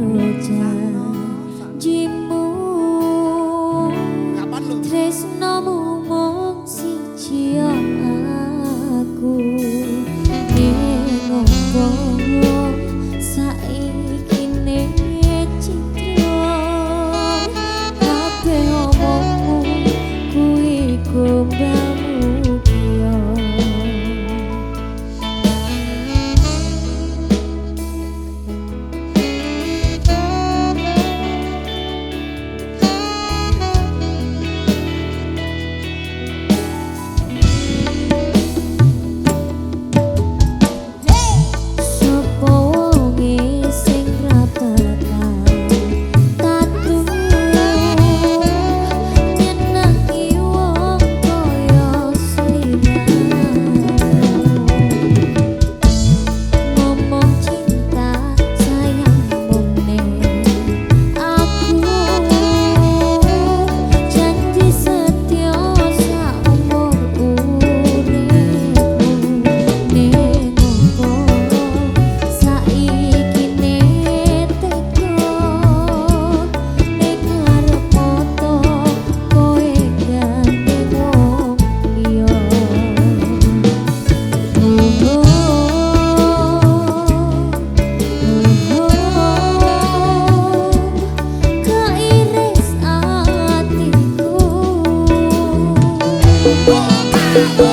有家。Thank.